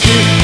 く